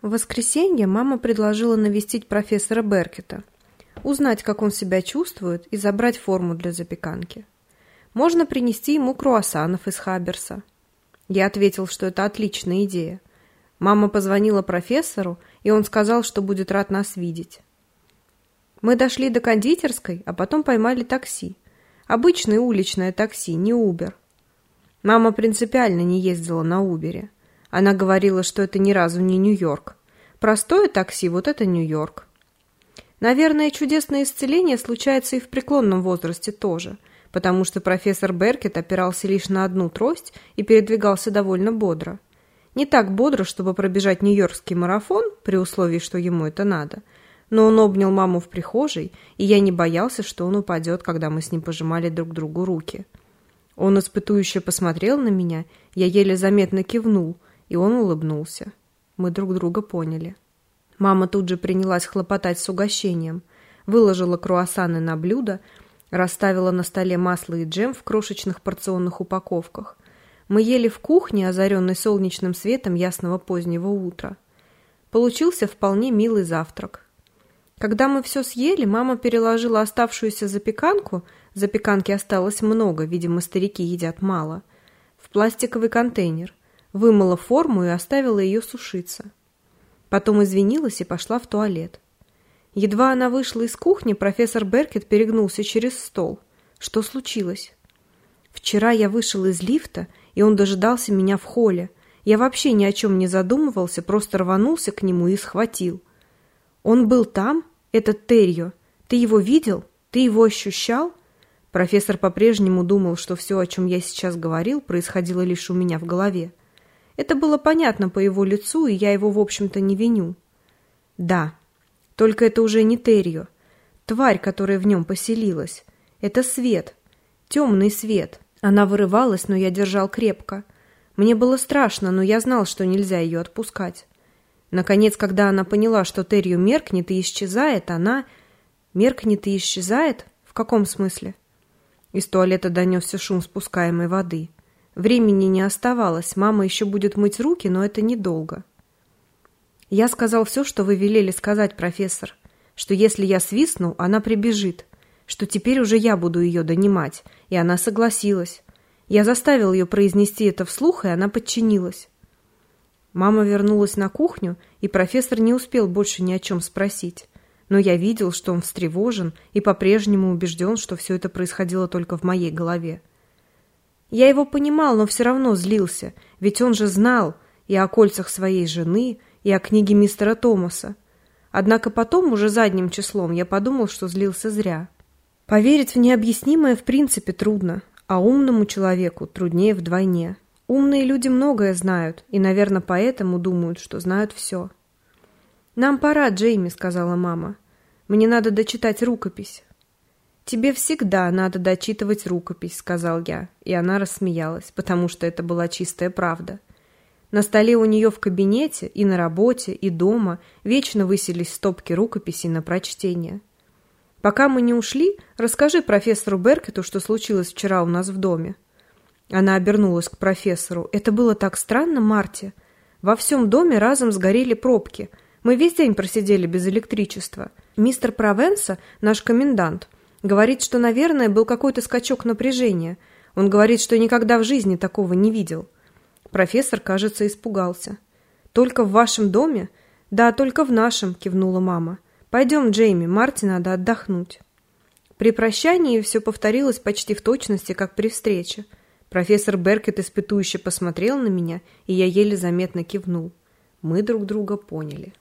В воскресенье мама предложила навестить профессора Беркета, узнать, как он себя чувствует, и забрать форму для запеканки. Можно принести ему круассанов из Хаберса. Я ответил, что это отличная идея. Мама позвонила профессору, и он сказал, что будет рад нас видеть. Мы дошли до кондитерской, а потом поймали такси. Обычное уличное такси, не Убер. Мама принципиально не ездила на Убере. Она говорила, что это ни разу не Нью-Йорк. Простое такси – вот это Нью-Йорк. Наверное, чудесное исцеление случается и в преклонном возрасте тоже, потому что профессор Беркет опирался лишь на одну трость и передвигался довольно бодро. Не так бодро, чтобы пробежать нью-йоркский марафон, при условии, что ему это надо, но он обнял маму в прихожей, и я не боялся, что он упадет, когда мы с ним пожимали друг другу руки. Он испытующе посмотрел на меня, я еле заметно кивнул – и он улыбнулся. Мы друг друга поняли. Мама тут же принялась хлопотать с угощением, выложила круассаны на блюдо, расставила на столе масло и джем в крошечных порционных упаковках. Мы ели в кухне, озаренной солнечным светом ясного позднего утра. Получился вполне милый завтрак. Когда мы все съели, мама переложила оставшуюся запеканку, запеканки осталось много, видимо, старики едят мало, в пластиковый контейнер вымыла форму и оставила ее сушиться. Потом извинилась и пошла в туалет. Едва она вышла из кухни, профессор Беркет перегнулся через стол. Что случилось? Вчера я вышел из лифта, и он дожидался меня в холле. Я вообще ни о чем не задумывался, просто рванулся к нему и схватил. Он был там, этот Террио. Ты его видел? Ты его ощущал? Профессор по-прежнему думал, что все, о чем я сейчас говорил, происходило лишь у меня в голове. Это было понятно по его лицу, и я его, в общем-то, не виню. Да, только это уже не Террио. Тварь, которая в нем поселилась. Это свет. Темный свет. Она вырывалась, но я держал крепко. Мне было страшно, но я знал, что нельзя ее отпускать. Наконец, когда она поняла, что Террио меркнет и исчезает, она... Меркнет и исчезает? В каком смысле? Из туалета донесся шум спускаемой воды. Времени не оставалось, мама еще будет мыть руки, но это недолго. Я сказал все, что вы велели сказать, профессор, что если я свистну, она прибежит, что теперь уже я буду ее донимать, и она согласилась. Я заставил ее произнести это вслух, и она подчинилась. Мама вернулась на кухню, и профессор не успел больше ни о чем спросить. Но я видел, что он встревожен и по-прежнему убежден, что все это происходило только в моей голове. Я его понимал, но все равно злился, ведь он же знал и о кольцах своей жены, и о книге мистера Томаса. Однако потом, уже задним числом, я подумал, что злился зря. Поверить в необъяснимое в принципе трудно, а умному человеку труднее вдвойне. Умные люди многое знают, и, наверное, поэтому думают, что знают все. «Нам пора, Джейми», — сказала мама. «Мне надо дочитать рукопись». «Тебе всегда надо дочитывать рукопись», — сказал я, и она рассмеялась, потому что это была чистая правда. На столе у нее в кабинете и на работе, и дома вечно высились стопки рукописей на прочтение. «Пока мы не ушли, расскажи профессору Беркету, что случилось вчера у нас в доме». Она обернулась к профессору. «Это было так странно, Марти. Во всем доме разом сгорели пробки. Мы весь день просидели без электричества. Мистер Провенса, наш комендант, Говорит, что, наверное, был какой-то скачок напряжения. Он говорит, что никогда в жизни такого не видел. Профессор, кажется, испугался. «Только в вашем доме?» «Да, только в нашем», — кивнула мама. «Пойдем, Джейми, Марти надо отдохнуть». При прощании все повторилось почти в точности, как при встрече. Профессор Беркет испытующе посмотрел на меня, и я еле заметно кивнул. Мы друг друга поняли.